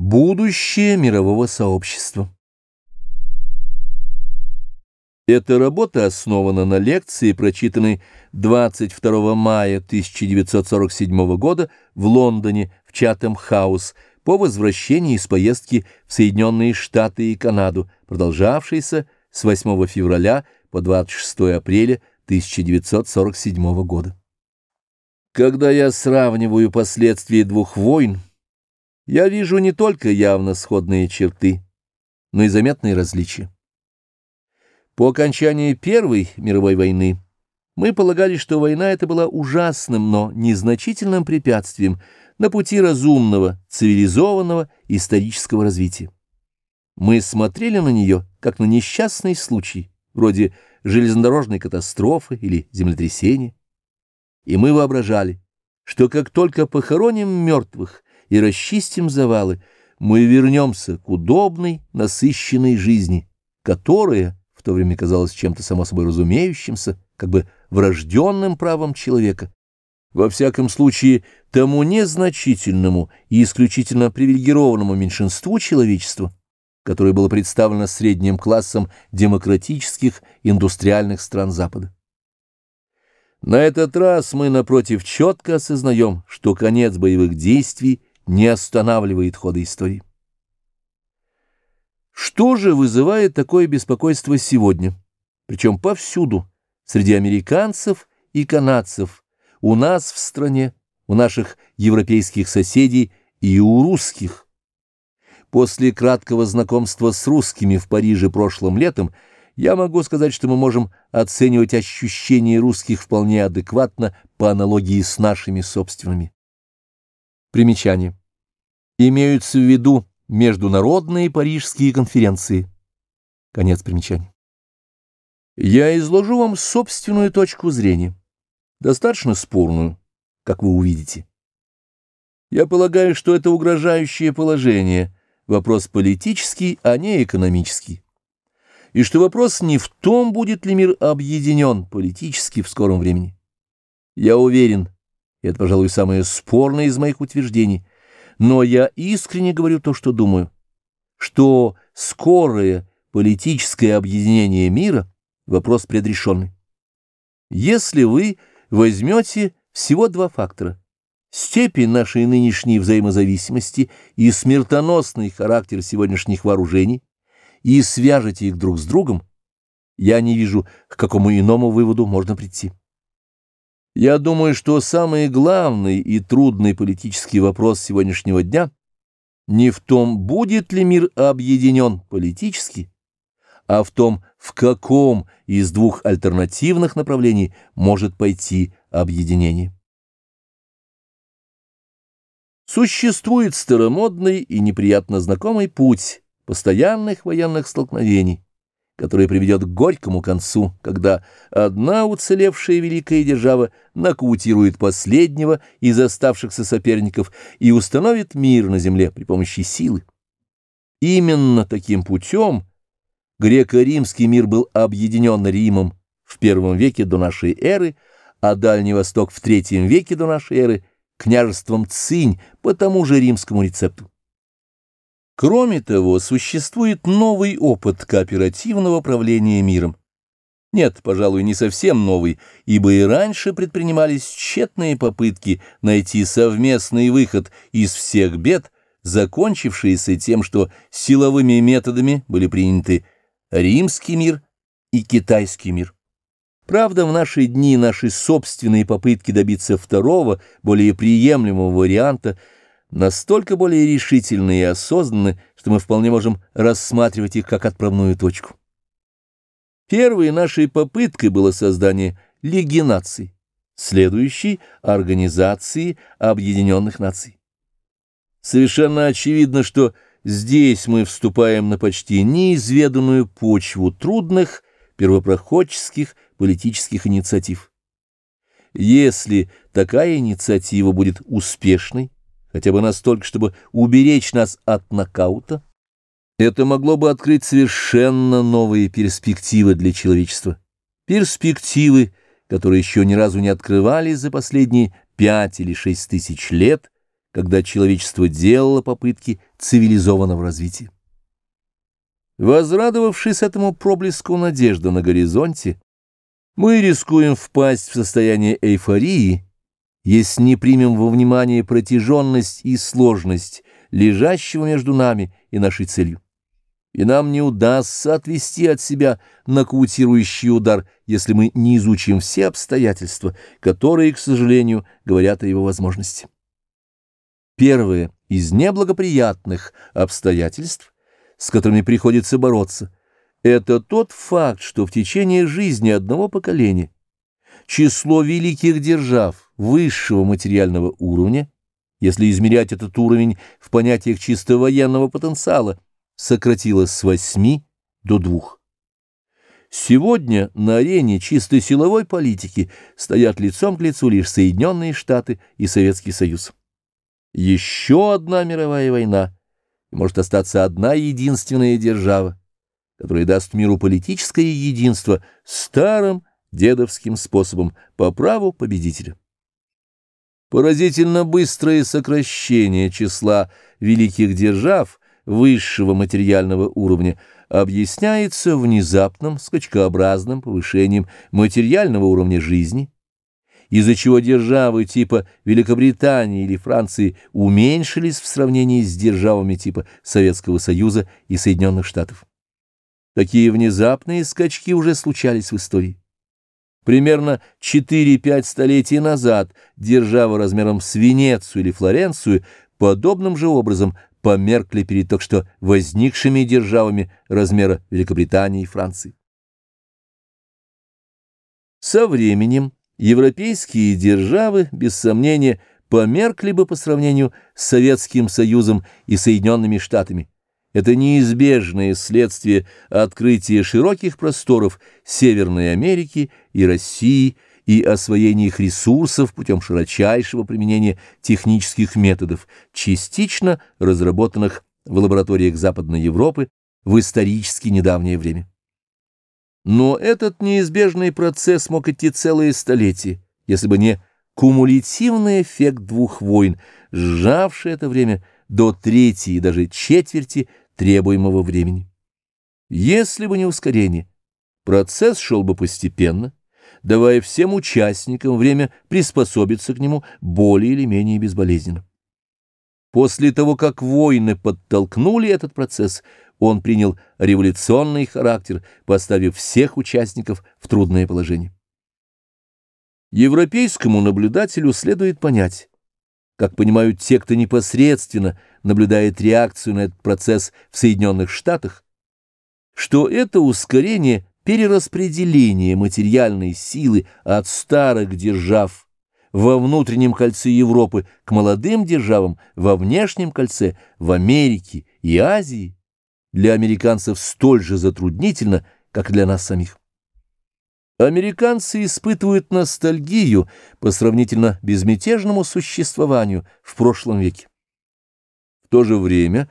Будущее мирового сообщества. Эта работа основана на лекции, прочитанной 22 мая 1947 года в Лондоне в Чатем-хаус по возвращении из поездки в Соединенные Штаты и Канаду, продолжавшейся с 8 февраля по 26 апреля 1947 года. Когда я сравниваю последствия двух войн, я вижу не только явно сходные черты, но и заметные различия. По окончании Первой мировой войны мы полагали, что война эта была ужасным, но незначительным препятствием на пути разумного, цивилизованного исторического развития. Мы смотрели на нее как на несчастный случай, вроде железнодорожной катастрофы или землетрясения, и мы воображали, что как только похороним мертвых и расчистим завалы, мы вернемся к удобной, насыщенной жизни, которая в то время казалась чем-то само собой разумеющимся, как бы врожденным правом человека. Во всяком случае, тому незначительному и исключительно привилегированному меньшинству человечества, которое было представлено средним классом демократических индустриальных стран Запада. На этот раз мы, напротив, четко осознаем, что конец боевых действий не останавливает хода истории. Что же вызывает такое беспокойство сегодня? Причем повсюду, среди американцев и канадцев, у нас в стране, у наших европейских соседей и у русских. После краткого знакомства с русскими в Париже прошлым летом я могу сказать, что мы можем оценивать ощущения русских вполне адекватно по аналогии с нашими собственными. Примечание. Имеются в виду международные парижские конференции. Конец примечания. Я изложу вам собственную точку зрения, достаточно спорную, как вы увидите. Я полагаю, что это угрожающее положение – вопрос политический, а не экономический. И что вопрос не в том, будет ли мир объединен политически в скором времени. Я уверен, это, пожалуй, самое спорное из моих утверждений, но я искренне говорю то, что думаю, что скорое политическое объединение мира – вопрос предрешенный. Если вы возьмете всего два фактора – степень нашей нынешней взаимозависимости и смертоносный характер сегодняшних вооружений, и свяжете их друг с другом, я не вижу, к какому иному выводу можно прийти. Я думаю, что самый главный и трудный политический вопрос сегодняшнего дня не в том, будет ли мир объединен политически, а в том, в каком из двух альтернативных направлений может пойти объединение. Существует старомодный и неприятно знакомый путь постоянных военных столкновений, который приведет к горькому концу, когда одна уцелевшая великая держава нокаутирует последнего из оставшихся соперников и установит мир на земле при помощи силы. Именно таким путем греко-римский мир был объединен Римом в первом веке до нашей эры, а Дальний Восток в третьем веке до нашей эры княжеством Цинь по тому же римскому рецепту. Кроме того, существует новый опыт кооперативного правления миром. Нет, пожалуй, не совсем новый, ибо и раньше предпринимались тщетные попытки найти совместный выход из всех бед, закончившиеся тем, что силовыми методами были приняты римский мир и китайский мир. Правда, в наши дни наши собственные попытки добиться второго, более приемлемого варианта – настолько более решительны и осознанны, что мы вполне можем рассматривать их как отправную точку. Первой нашей попыткой было создание Лиги наций, следующей – Организации Объединенных Наций. Совершенно очевидно, что здесь мы вступаем на почти неизведанную почву трудных первопроходческих политических инициатив. Если такая инициатива будет успешной, хотя бы настолько, чтобы уберечь нас от нокаута, это могло бы открыть совершенно новые перспективы для человечества. Перспективы, которые еще ни разу не открывались за последние пять или шесть тысяч лет, когда человечество делало попытки цивилизованного развития. Возрадовавшись этому проблеску надежды на горизонте, мы рискуем впасть в состояние эйфории, если не примем во внимание протяженность и сложность лежащего между нами и нашей целью. И нам не удастся отвести от себя нокаутирующий удар, если мы не изучим все обстоятельства, которые, к сожалению, говорят о его возможности. Первое из неблагоприятных обстоятельств, с которыми приходится бороться, это тот факт, что в течение жизни одного поколения число великих держав высшего материального уровня, если измерять этот уровень в понятиях чисто военного потенциала, сократилось с восьми до двух. Сегодня на арене чисто силовой политики стоят лицом к лицу лишь Соединенные Штаты и Советский Союз. Еще одна мировая война, и может остаться одна единственная держава, которая даст миру политическое единство старым дедовским способом по праву победителя. Поразительно быстрое сокращение числа великих держав высшего материального уровня объясняется внезапным скачкообразным повышением материального уровня жизни, из-за чего державы типа Великобритании или Франции уменьшились в сравнении с державами типа Советского Союза и Соединенных Штатов. Такие внезапные скачки уже случались в истории. Примерно 4-5 столетий назад держава размером с Венецию или Флоренцию подобным же образом померкли перед только что возникшими державами размера Великобритании и Франции. Со временем европейские державы, без сомнения, померкли бы по сравнению с Советским Союзом и Соединенными Штатами. Это неизбежное следствие открытия широких просторов Северной Америки и России и освоения их ресурсов путем широчайшего применения технических методов, частично разработанных в лабораториях Западной Европы в исторически недавнее время. Но этот неизбежный процесс мог идти целые столетия, если бы не кумулятивный эффект двух войн, сжавший это время до трети и даже четверти требуемого времени. Если бы не ускорение, процесс шел бы постепенно, давая всем участникам время приспособиться к нему более или менее безболезненно. После того, как войны подтолкнули этот процесс, он принял революционный характер, поставив всех участников в трудное положение. Европейскому наблюдателю следует понять, как понимают те, кто непосредственно наблюдает реакцию на этот процесс в Соединенных Штатах, что это ускорение перераспределения материальной силы от старых держав во внутреннем кольце Европы к молодым державам во внешнем кольце в Америке и Азии для американцев столь же затруднительно, как для нас самих. Американцы испытывают ностальгию по сравнительно безмятежному существованию в прошлом веке. В то же время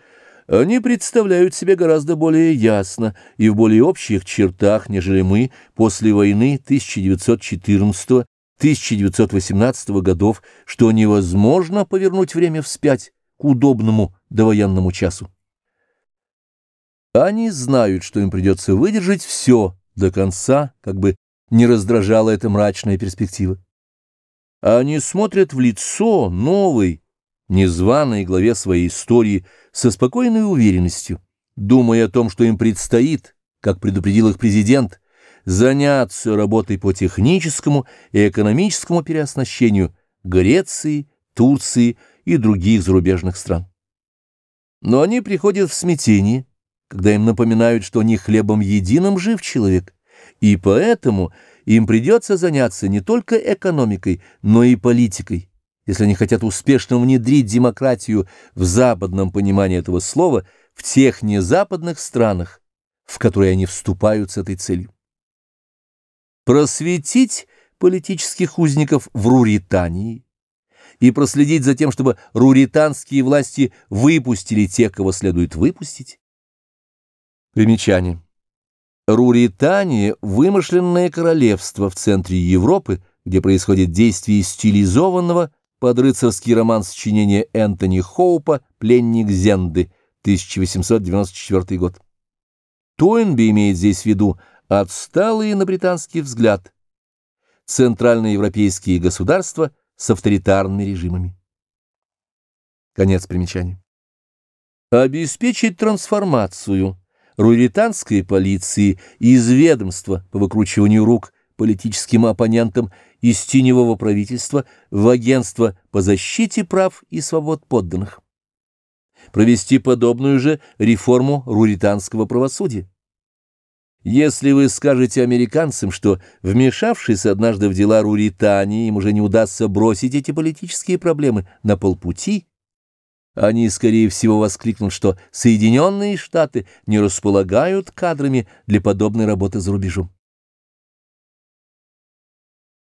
они представляют себе гораздо более ясно и в более общих чертах, нежели мы после войны 1914-1918 годов, что невозможно повернуть время вспять к удобному довоенному часу. Они знают, что им придется выдержать все до конца, как бы не раздражала эта мрачная перспектива. Они смотрят в лицо новой, незваной главе своей истории со спокойной уверенностью, думая о том, что им предстоит, как предупредил их президент, заняться работой по техническому и экономическому переоснащению Греции, Турции и других зарубежных стран. Но они приходят в смятение, когда им напоминают, что не хлебом единым жив человек, и поэтому им придется заняться не только экономикой, но и политикой, если они хотят успешно внедрить демократию в западном понимании этого слова в тех незападных странах, в которые они вступают с этой целью. Просветить политических узников в Руритании и проследить за тем, чтобы руританские власти выпустили тех, кого следует выпустить. Примечание. Руритания – вымышленное королевство в центре Европы, где происходит действие стилизованного под рыцарский роман сочинения Энтони Хоупа «Пленник Зенды», 1894 год. Тойнби имеет здесь в виду отсталый на британский взгляд центральноевропейские государства с авторитарными режимами. Конец примечания. Обеспечить трансформацию руританской полиции из ведомства по выкручиванию рук политическим оппонентам из теневого правительства в агентство по защите прав и свобод подданных. Провести подобную же реформу руританского правосудия. Если вы скажете американцам, что, вмешавшись однажды в дела Руритании, им уже не удастся бросить эти политические проблемы на полпути, они, скорее всего, воскликнут, что Соединенные Штаты не располагают кадрами для подобной работы за рубежом.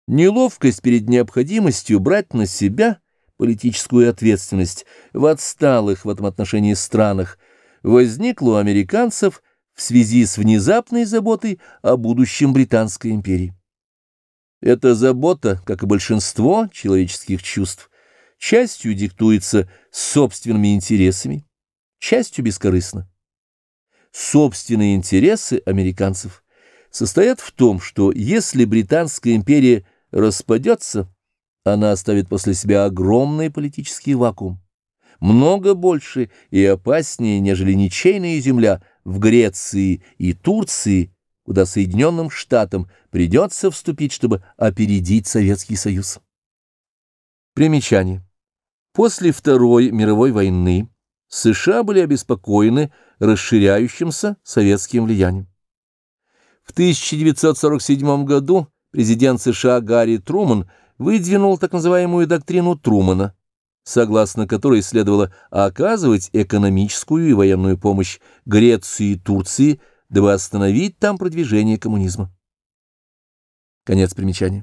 Неловкость перед необходимостью брать на себя политическую ответственность в отсталых в этом отношении странах возникла у американцев в связи с внезапной заботой о будущем Британской империи. Эта забота, как и большинство человеческих чувств, частью диктуется собственными интересами, частью бескорыстно. Собственные интересы американцев состоят в том, что если Британская империя распадется, она оставит после себя огромный политический вакуум, много больше и опаснее, нежели ничейная земля в Греции и Турции, куда Соединенным Штатам придется вступить, чтобы опередить Советский Союз. Примечание. После Второй мировой войны США были обеспокоены расширяющимся советским влиянием. В 1947 году президент США Гарри Труман выдвинул так называемую доктрину Трумана, согласно которой следовало оказывать экономическую и военную помощь Греции и Турции, дабы остановить там продвижение коммунизма. Конец примечания.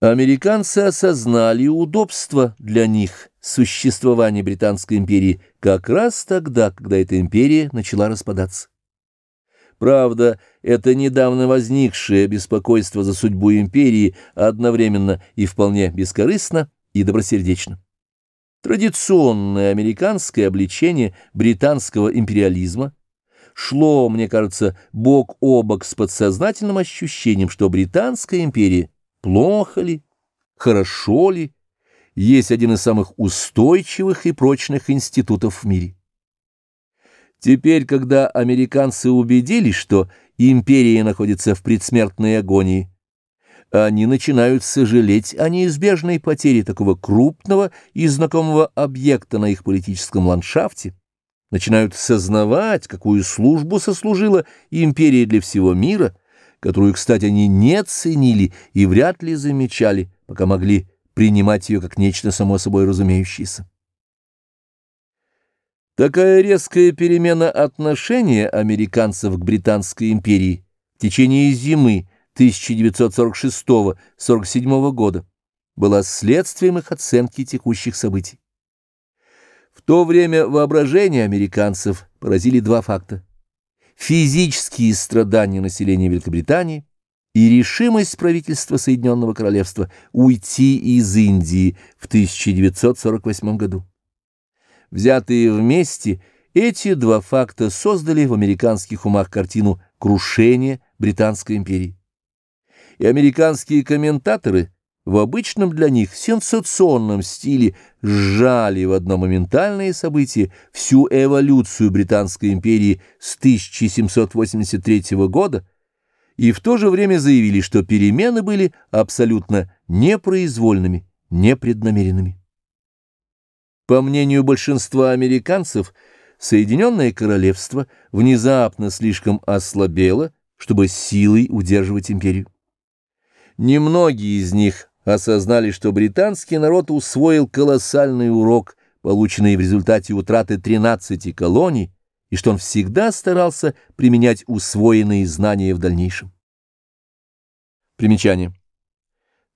Американцы осознали удобство для них существования Британской империи как раз тогда, когда эта империя начала распадаться. Правда, это недавно возникшее беспокойство за судьбу империи одновременно и вполне бескорыстно и добросердечно. Традиционное американское обличение британского империализма шло, мне кажется, бок о бок с подсознательным ощущением, что Британская империя, плохо ли, хорошо ли, есть один из самых устойчивых и прочных институтов в мире. Теперь, когда американцы убедились, что империя находится в предсмертной агонии, они начинают сожалеть о неизбежной потере такого крупного и знакомого объекта на их политическом ландшафте, начинают сознавать, какую службу сослужила империя для всего мира, которую, кстати, они не ценили и вряд ли замечали, пока могли принимать ее как нечто само собой разумеющееся. Такая резкая перемена отношения американцев к Британской империи в течение зимы 1946-47 года была следствием их оценки текущих событий. В то время воображение американцев поразили два факта. Физические страдания населения Великобритании и решимость правительства Соединенного Королевства уйти из Индии в 1948 году. Взятые вместе, эти два факта создали в американских умах картину крушения Британской империи. И американские комментаторы в обычном для них сенсационном стиле сжали в одно моментальное событие всю эволюцию Британской империи с 1783 года и в то же время заявили, что перемены были абсолютно непроизвольными, непреднамеренными. По мнению большинства американцев, Соединенное Королевство внезапно слишком ослабело, чтобы силой удерживать империю. Немногие из них осознали, что британский народ усвоил колоссальный урок, полученный в результате утраты 13 колоний, и что он всегда старался применять усвоенные знания в дальнейшем. Примечание.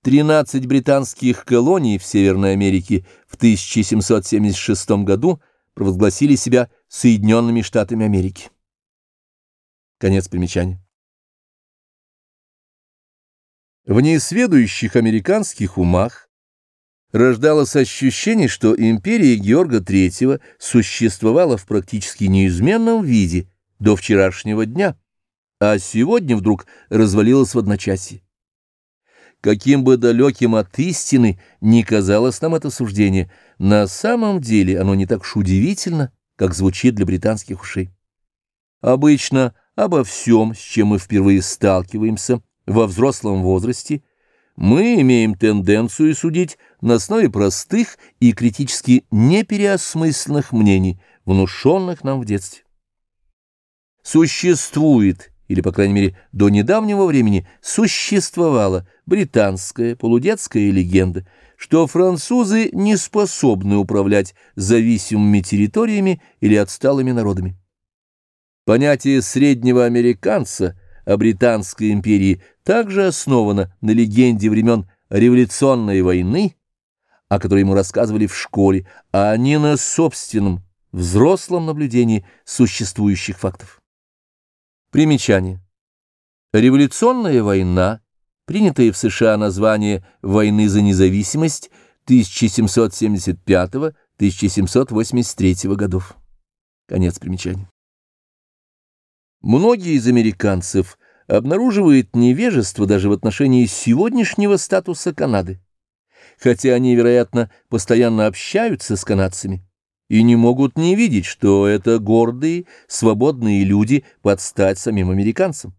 13 британских колоний в Северной Америке в 1776 году провозгласили себя Соединенными Штатами Америки. Конец примечания. В несведущих американских умах рождалось ощущение, что империя Георга III существовала в практически неизменном виде до вчерашнего дня, а сегодня вдруг развалилась в одночасье. Каким бы далеким от истины ни казалось нам это суждение, на самом деле оно не так уж удивительно, как звучит для британских ушей. Обычно обо всем, с чем мы впервые сталкиваемся во взрослом возрасте, мы имеем тенденцию судить на основе простых и критически непереосмысленных мнений, внушенных нам в детстве. Существует или, по крайней мере, до недавнего времени существовала британская полудетская легенда, что французы не способны управлять зависимыми территориями или отсталыми народами. Понятие среднего американца о Британской империи также основано на легенде времен революционной войны, о которой ему рассказывали в школе, а не на собственном, взрослом наблюдении существующих фактов. Примечание. Революционная война, принятая в США название «Войны за независимость» 1775-1783 годов. Конец примечания. Многие из американцев обнаруживают невежество даже в отношении сегодняшнего статуса Канады, хотя они, вероятно, постоянно общаются с канадцами и не могут не видеть, что это гордые, свободные люди под стать самим американцам.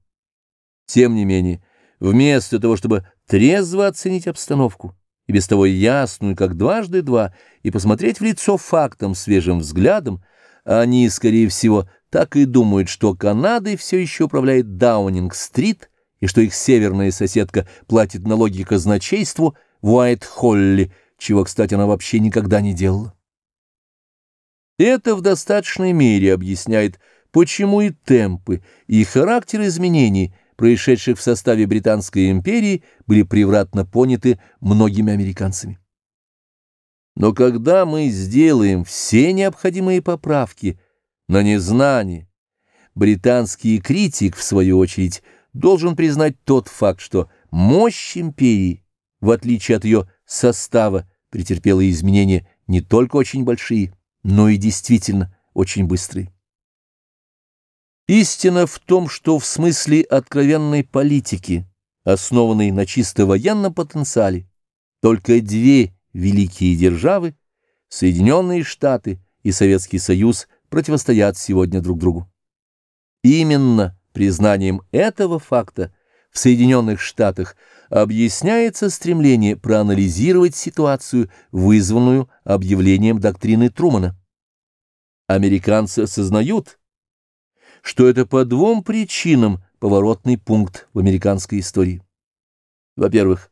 Тем не менее, вместо того, чтобы трезво оценить обстановку, и без того ясную, как дважды два, и посмотреть в лицо фактам свежим взглядом, они, скорее всего, так и думают, что Канадой все еще управляет Даунинг-стрит, и что их северная соседка платит налоги казначейству в Уайт-Холле, чего, кстати, она вообще никогда не делала. Это в достаточной мере объясняет, почему и темпы, и характер изменений, происшедших в составе Британской империи, были превратно поняты многими американцами. Но когда мы сделаем все необходимые поправки на незнание, британский критик, в свою очередь, должен признать тот факт, что мощь империи, в отличие от ее состава, претерпела изменения не только очень большие, но и действительно очень быстрый. Истина в том, что в смысле откровенной политики, основанной на чисто военном потенциале, только две великие державы, Соединенные Штаты и Советский Союз, противостоят сегодня друг другу. Именно признанием этого факта в Соединенных Штатах объясняется стремление проанализировать ситуацию, вызванную объявлением доктрины Трумана. Американцы осознают, что это по двум причинам поворотный пункт в американской истории. Во-первых,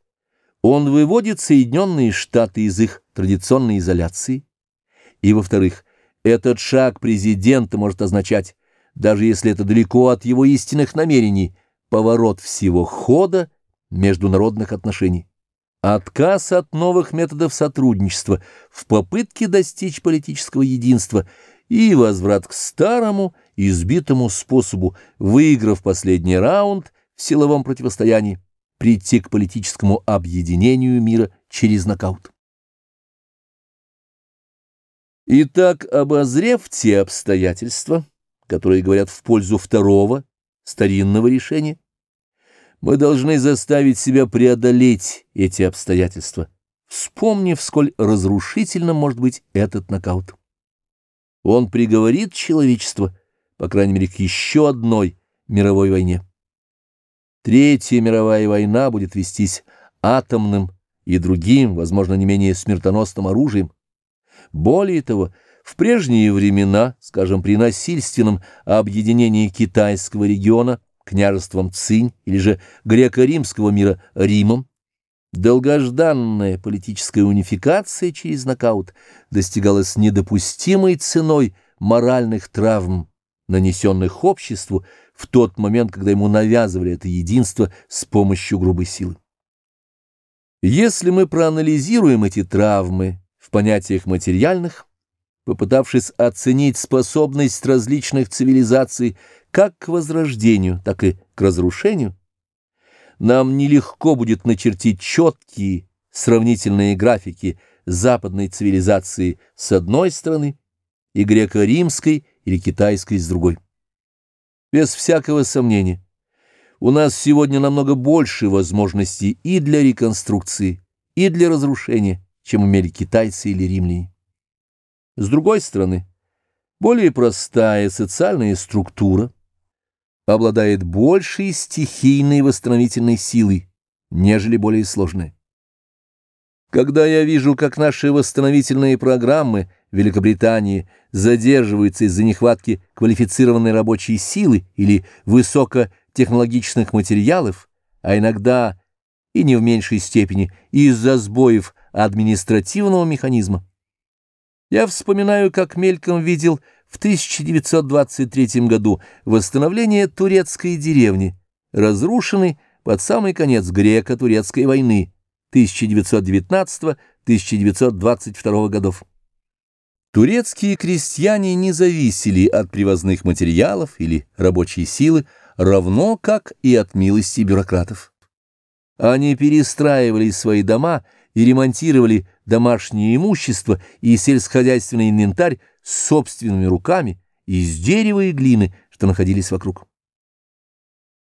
он выводит Соединенные Штаты из их традиционной изоляции, и, во-вторых, этот шаг президента может означать, даже если это далеко от его истинных намерений, поворот всего хода международных отношений. Отказ от новых методов сотрудничества в попытке достичь политического единства и возврат к старому, избитому способу, выиграв последний раунд в силовом противостоянии, прийти к политическому объединению мира через нокаут. Итак, обозрев те обстоятельства, которые говорят в пользу второго, старинного решения, мы должны заставить себя преодолеть эти обстоятельства, вспомнив, сколь разрушительным может быть этот нокаут. Он приговорит человечество, по крайней мере, к еще одной мировой войне. Третья мировая война будет вестись атомным и другим, возможно, не менее смертоносным оружием. Более того, в прежние времена, скажем, при насильственном объединении китайского региона княжеством Цинь или же греко-римского мира Римом, долгожданная политическая унификация через нокаут достигалась недопустимой ценой моральных травм, нанесенных обществу в тот момент, когда ему навязывали это единство с помощью грубой силы. Если мы проанализируем эти травмы понятиях материальных, попытавшись оценить способность различных цивилизаций как к возрождению, так и к разрушению, нам нелегко будет начертить четкие сравнительные графики западной цивилизации с одной стороны и греко-римской или китайской с другой. Без всякого сомнения, у нас сегодня намного больше возможностей и для реконструкции, и для разрушения, чем имели китайцы или римляне. С другой стороны, более простая социальная структура обладает большей стихийной восстановительной силой, нежели более сложная. Когда я вижу, как наши восстановительные программы в Великобритании задерживаются из-за нехватки квалифицированной рабочей силы или высокотехнологичных материалов, а иногда и не в меньшей степени из-за сбоев административного механизма, я вспоминаю, как мельком видел в 1923 году восстановление турецкой деревни, разрушенной под самый конец греко-турецкой войны 1919-1922 годов. Турецкие крестьяне не зависели от привозных материалов или рабочей силы, равно как и от милости бюрократов. Они перестраивали свои дома и ремонтировали домашнее имущество и сельскохозяйственный инвентарь собственными руками из дерева и глины, что находились вокруг.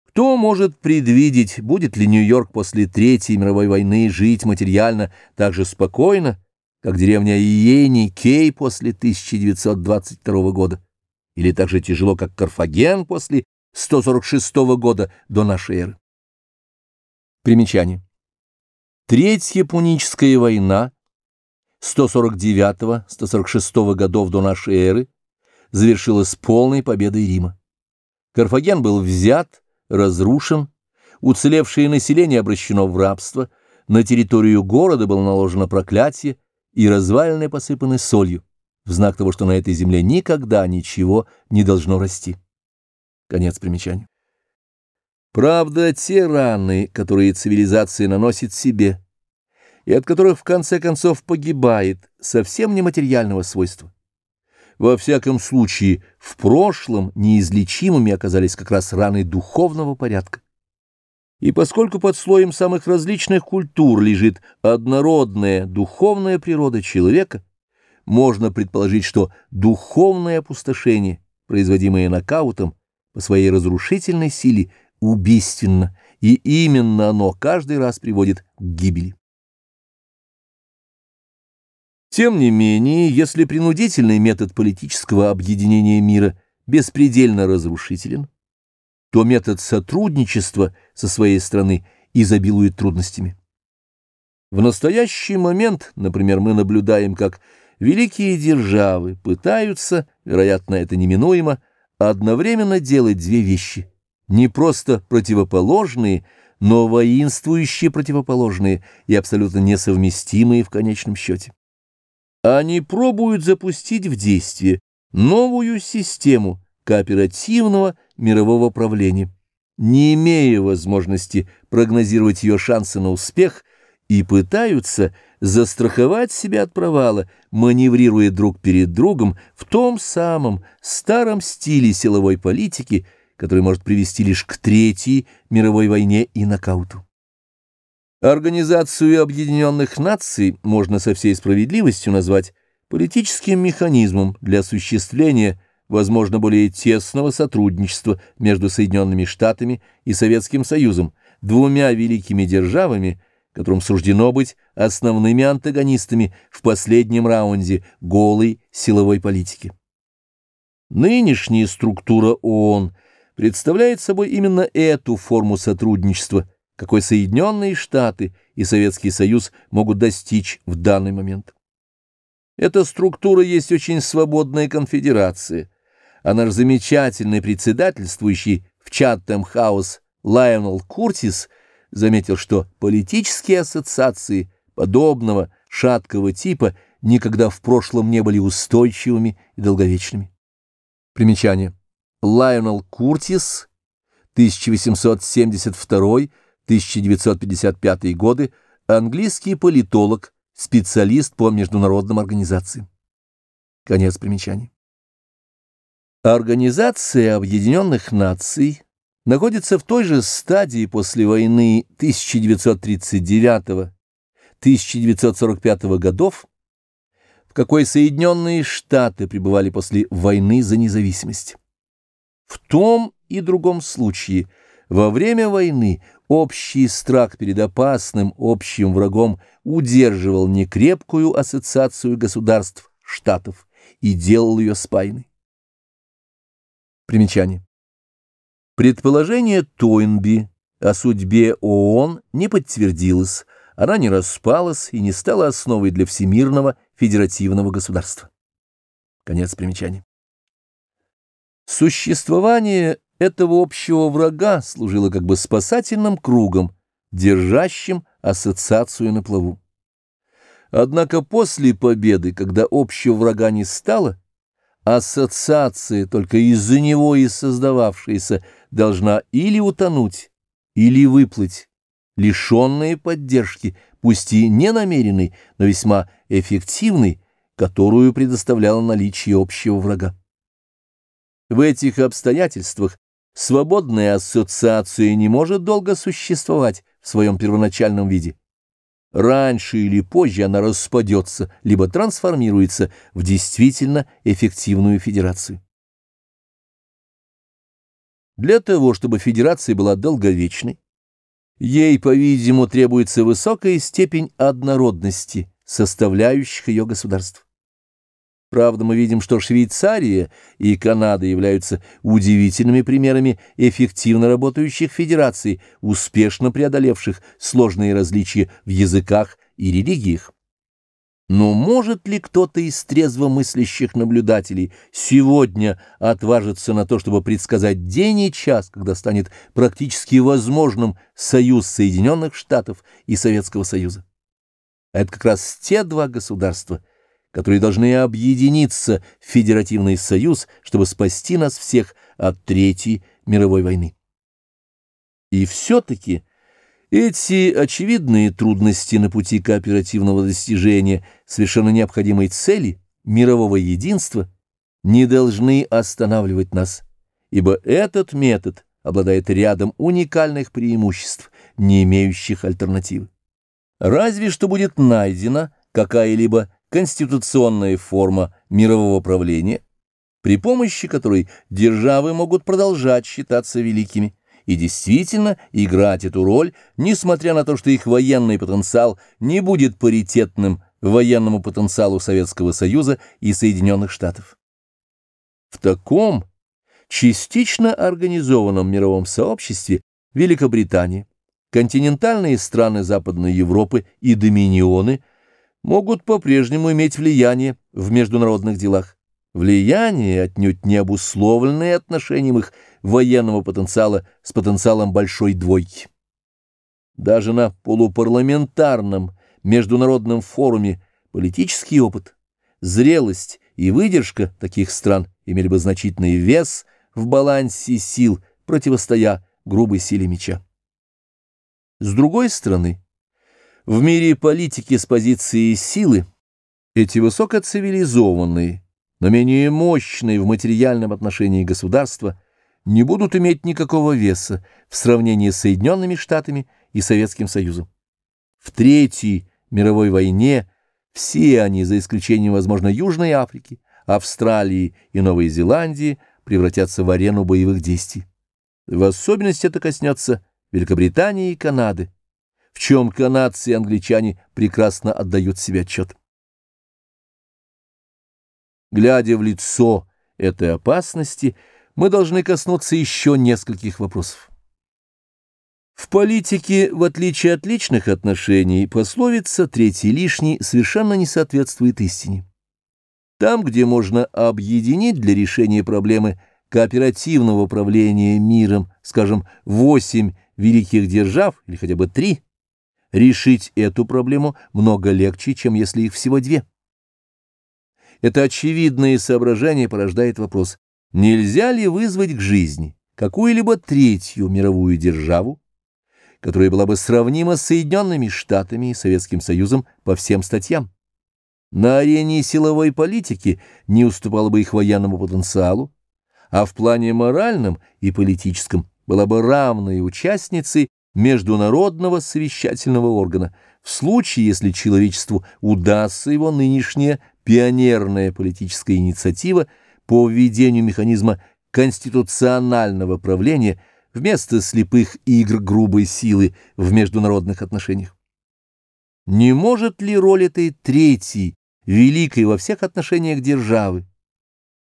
Кто может предвидеть, будет ли Нью-Йорк после Третьей мировой войны жить материально так же спокойно, как деревня Иени Кей после 1922 года, или так же тяжело, как Карфаген после 146 года до нашей эры? Примечание. Третья Пуническая война 149-146 годов до нашей эры завершилась полной победой Рима. Карфаген был взят, разрушен, уцелевшее население обращено в рабство, на территорию города было наложено проклятие, и развалины посыпаны солью, в знак того, что на этой земле никогда ничего не должно расти. Конец примечания. Правда, те раны, которые цивилизация наносит себе, и от которых в конце концов погибает, совсем нематериального свойства. Во всяком случае, в прошлом неизлечимыми оказались как раз раны духовного порядка. И поскольку под слоем самых различных культур лежит однородная духовная природа человека, можно предположить, что духовное опустошение, производимое нокаутом, по своей разрушительной силе – убийственно, и именно оно каждый раз приводит к гибели. Тем не менее, если принудительный метод политического объединения мира беспредельно разрушителен, то метод сотрудничества со своей стороны изобилует трудностями. В настоящий момент, например, мы наблюдаем, как великие державы пытаются, вероятно, это неминуемо, одновременно делать две вещи – не просто противоположные, но воинствующие противоположные и абсолютно несовместимые в конечном счете. Они пробуют запустить в действие новую систему кооперативного мирового правления, не имея возможности прогнозировать ее шансы на успех, и пытаются застраховать себя от провала, маневрируя друг перед другом в том самом старом стиле силовой политики, который может привести лишь к Третьей мировой войне и нокауту. Организацию Объединенных Наций можно со всей справедливостью назвать политическим механизмом для осуществления, возможно, более тесного сотрудничества между Соединенными Штатами и Советским Союзом, двумя великими державами, которым суждено быть основными антагонистами в последнем раунде голой силовой политики. Нынешняя структура ООН – представляет собой именно эту форму сотрудничества, какой Соединенные Штаты и Советский Союз могут достичь в данный момент. Эта структура есть очень свободная конфедерация, а наш замечательный председательствующий в Чаттем-хаус Лайонел Куртис заметил, что политические ассоциации подобного шаткого типа никогда в прошлом не были устойчивыми и долговечными. Примечание. Лайонел Куртис, 1872-1955 годы, английский политолог, специалист по международным организациям. Конец примечаний. Организация Объединенных Наций находится в той же стадии после войны 1939 1945 годов, в какой Соединенные Штаты пребывали после войны за независимость. В том и другом случае во время войны общий страх перед опасным общим врагом удерживал некрепкую ассоциацию государств, штатов и делал ее спайной. Примечание. Предположение Тойнби о судьбе ООН не подтвердилось, она не распалась и не стала основой для всемирного федеративного государства. Конец примечания. Существование этого общего врага служило как бы спасательным кругом, держащим ассоциацию на плаву. Однако после победы, когда общего врага не стало, ассоциация, только из-за него и создававшаяся, должна или утонуть, или выплыть, лишенные поддержки, пусть и не намеренной, но весьма эффективной, которую предоставляло наличие общего врага. В этих обстоятельствах свободная ассоциация не может долго существовать в своем первоначальном виде. Раньше или позже она распадется, либо трансформируется в действительно эффективную федерацию. Для того, чтобы федерация была долговечной, ей, по-видимому, требуется высокая степень однородности составляющих ее государств. Правда, мы видим, что Швейцария и Канада являются удивительными примерами эффективно работающих федераций, успешно преодолевших сложные различия в языках и религиях. Но может ли кто-то из трезвомыслящих наблюдателей сегодня отважиться на то, чтобы предсказать день и час, когда станет практически возможным союз Соединенных Штатов и Советского Союза? Это как раз те два государства, которые должны объединиться в Федеративный Союз, чтобы спасти нас всех от Третьей мировой войны. И все-таки... Эти очевидные трудности на пути кооперативного достижения совершенно необходимой цели мирового единства не должны останавливать нас, ибо этот метод обладает рядом уникальных преимуществ, не имеющих альтернативы. Разве что будет найдена какая-либо конституционная форма мирового правления, при помощи которой державы могут продолжать считаться великими, и действительно играть эту роль, несмотря на то, что их военный потенциал не будет паритетным военному потенциалу Советского Союза и Соединенных Штатов. В таком частично организованном мировом сообществе Великобритания, континентальные страны Западной Европы и доминионы могут по-прежнему иметь влияние в международных делах. Влияние, отнюдь не обусловленное отношением их военного потенциала с потенциалом большой двойки. Даже на полупарламентарном международном форуме политический опыт, зрелость и выдержка таких стран имели бы значительный вес в балансе сил, противостоя грубой силе меча. С другой стороны, в мире политики с позиции силы эти высокоцивилизованные, но менее мощные в материальном отношении государства не будут иметь никакого веса в сравнении с Соединенными Штатами и Советским Союзом. В Третьей мировой войне все они, за исключением, возможно, Южной Африки, Австралии и Новой Зеландии, превратятся в арену боевых действий. В особенности это коснется Великобритании и Канады, в чем канадцы и англичане прекрасно отдают себе отчет. Глядя в лицо этой опасности, мы должны коснуться еще нескольких вопросов. В политике, в отличие от личных отношений, пословица «третий лишний» совершенно не соответствует истине. Там, где можно объединить для решения проблемы кооперативного управления миром, скажем, восемь великих держав или хотя бы три, решить эту проблему много легче, чем если их всего две. Это очевидное соображение порождает вопрос, нельзя ли вызвать к жизни какую-либо третью мировую державу, которая была бы сравнима с Соединенными Штатами и Советским Союзом по всем статьям. На арене силовой политики не уступала бы их военному потенциалу, а в плане моральном и политическом была бы равной участницей международного совещательного органа, в случае, если человечеству удастся его нынешняя пионерная политическая инициатива по введению механизма конституционального правления вместо слепых игр грубой силы в международных отношениях. Не может ли роль этой третьей, великой во всех отношениях державы,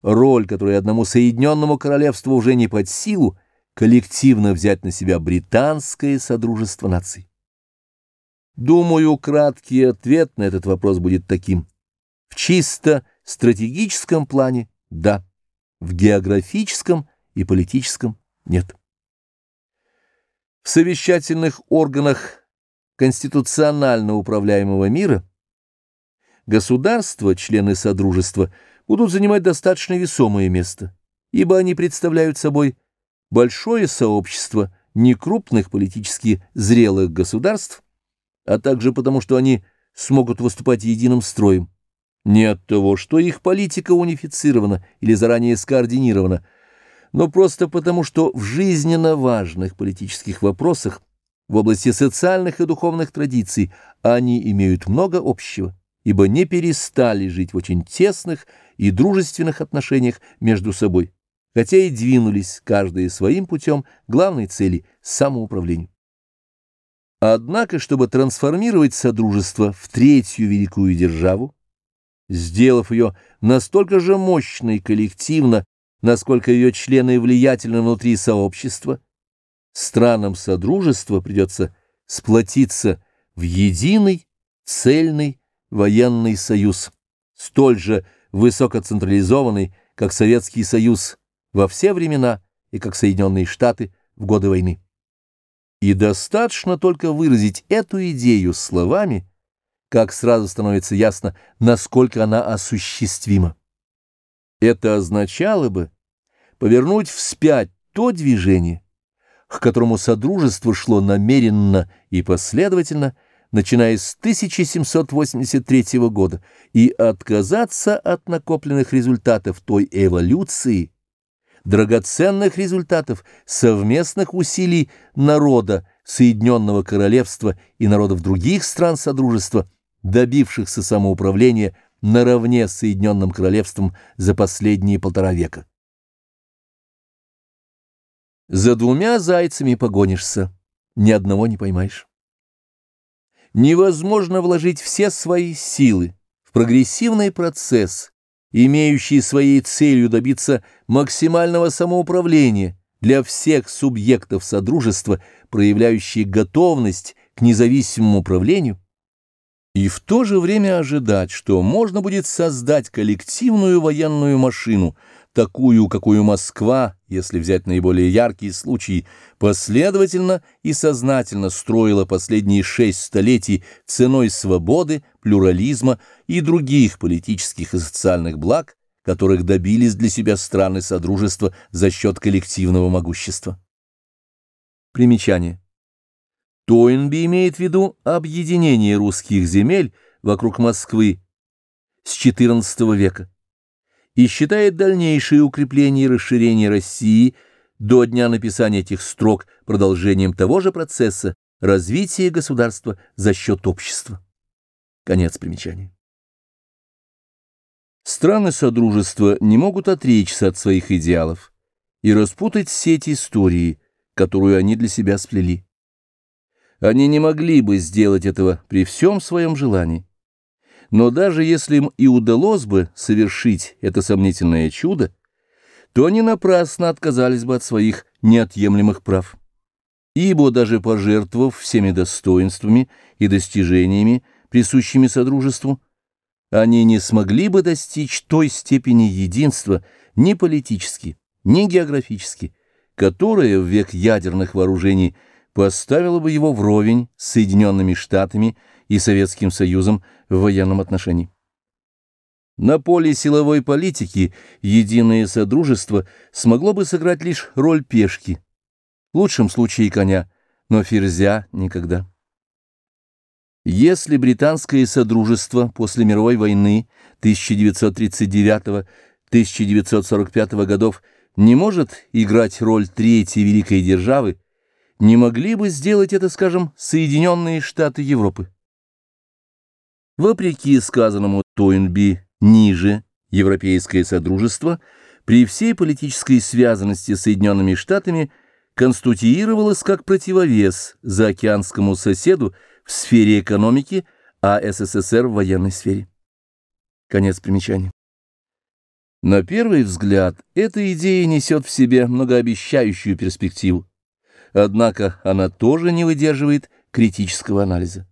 роль, которая одному Соединенному Королевству уже не под силу, коллективно взять на себя британское Содружество наций? Думаю, краткий ответ на этот вопрос будет таким. В чисто стратегическом плане – да, в географическом и политическом – нет. В совещательных органах конституционально управляемого мира государства, члены Содружества, будут занимать достаточно весомое место, ибо они представляют собой большое сообщество некрупных политически зрелых государств, а также потому, что они смогут выступать единым строем. Не от того, что их политика унифицирована или заранее скоординирована, но просто потому, что в жизненно важных политических вопросах в области социальных и духовных традиций они имеют много общего, ибо не перестали жить в очень тесных и дружественных отношениях между собой, хотя и двинулись, каждый своим путем, главной цели – самоуправлению. Однако, чтобы трансформировать Содружество в третью великую державу, сделав ее настолько же мощной коллективно, насколько ее члены влиятельны внутри сообщества, странам Содружества придется сплотиться в единый, цельный военный союз, столь же высокоцентрализованный, как Советский Союз во все времена и как Соединенные Штаты в годы войны. И достаточно только выразить эту идею словами, как сразу становится ясно, насколько она осуществима. Это означало бы повернуть вспять то движение, к которому Содружество шло намеренно и последовательно, начиная с 1783 года, и отказаться от накопленных результатов той эволюции, драгоценных результатов совместных усилий народа Соединенного Королевства и народов других стран Содружества, добившихся самоуправления наравне с Соединенным Королевством за последние полтора века. За двумя зайцами погонишься, ни одного не поймаешь. Невозможно вложить все свои силы в прогрессивный процесс, имеющий своей целью добиться максимального самоуправления для всех субъектов Содружества, проявляющих готовность к независимому управлению, и в то же время ожидать, что можно будет создать коллективную военную машину, такую, какую Москва, если взять наиболее яркие случаи, последовательно и сознательно строила последние шесть столетий ценой свободы, плюрализма и других политических и социальных благ, которых добились для себя страны Содружества за счет коллективного могущества. Примечание. Тойнби имеет в виду объединение русских земель вокруг Москвы с XIV века и считает дальнейшее укрепление и расширение России до дня написания этих строк продолжением того же процесса развития государства за счет общества. Конец примечания. Страны Содружества не могут отречься от своих идеалов и распутать сеть истории, которую они для себя сплели. Они не могли бы сделать этого при всем своем желании. Но даже если им и удалось бы совершить это сомнительное чудо, то они напрасно отказались бы от своих неотъемлемых прав. Ибо даже пожертвовав всеми достоинствами и достижениями, присущими Содружеству, они не смогли бы достичь той степени единства ни политически, ни географически, которая в век ядерных вооружений – поставила бы его вровень с Соединенными Штатами и Советским Союзом в военном отношении. На поле силовой политики единое содружество смогло бы сыграть лишь роль пешки, в лучшем случае коня, но ферзя никогда. Если британское содружество после мировой войны 1939-1945 годов не может играть роль третьей великой державы, Не могли бы сделать это, скажем, Соединенные Штаты Европы? Вопреки сказанному Тойнби ниже, Европейское Содружество при всей политической связанности с Соединенными Штатами конституировалось как противовес заокеанскому соседу в сфере экономики, а СССР в военной сфере. Конец примечания. На первый взгляд, эта идея несет в себе многообещающую перспективу, однако она тоже не выдерживает критического анализа.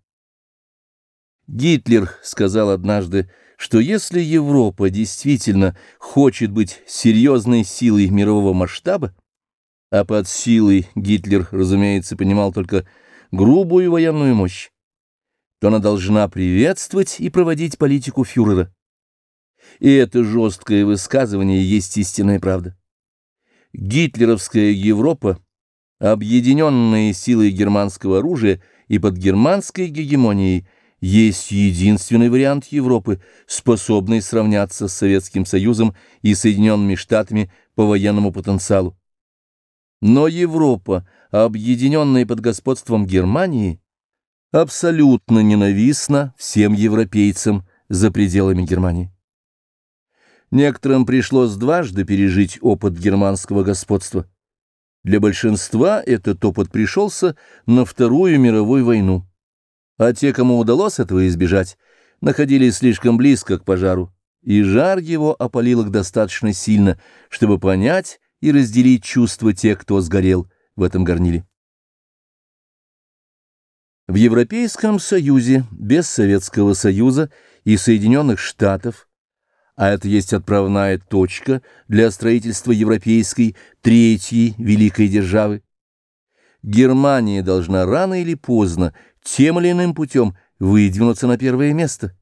Гитлер сказал однажды, что если Европа действительно хочет быть серьезной силой мирового масштаба, а под силой Гитлер, разумеется, понимал только грубую военную мощь, то она должна приветствовать и проводить политику фюрера. И это жесткое высказывание есть истинная правда. Гитлеровская Европа, объединенная силой германского оружия и под германской гегемонией, есть единственный вариант Европы, способный сравняться с Советским Союзом и Соединенными Штатами по военному потенциалу. Но Европа, объединенная под господством Германии, абсолютно ненавистна всем европейцам за пределами Германии. Некоторым пришлось дважды пережить опыт германского господства. Для большинства этот опыт пришелся на Вторую мировую войну. А те, кому удалось этого избежать, находились слишком близко к пожару, и жар его опалил их достаточно сильно, чтобы понять и разделить чувства тех, кто сгорел в этом горниле. В Европейском Союзе, без Советского Союза и Соединенных Штатов а это есть отправная точка для строительства европейской третьей великой державы. Германия должна рано или поздно тем или иным путем выдвинуться на первое место.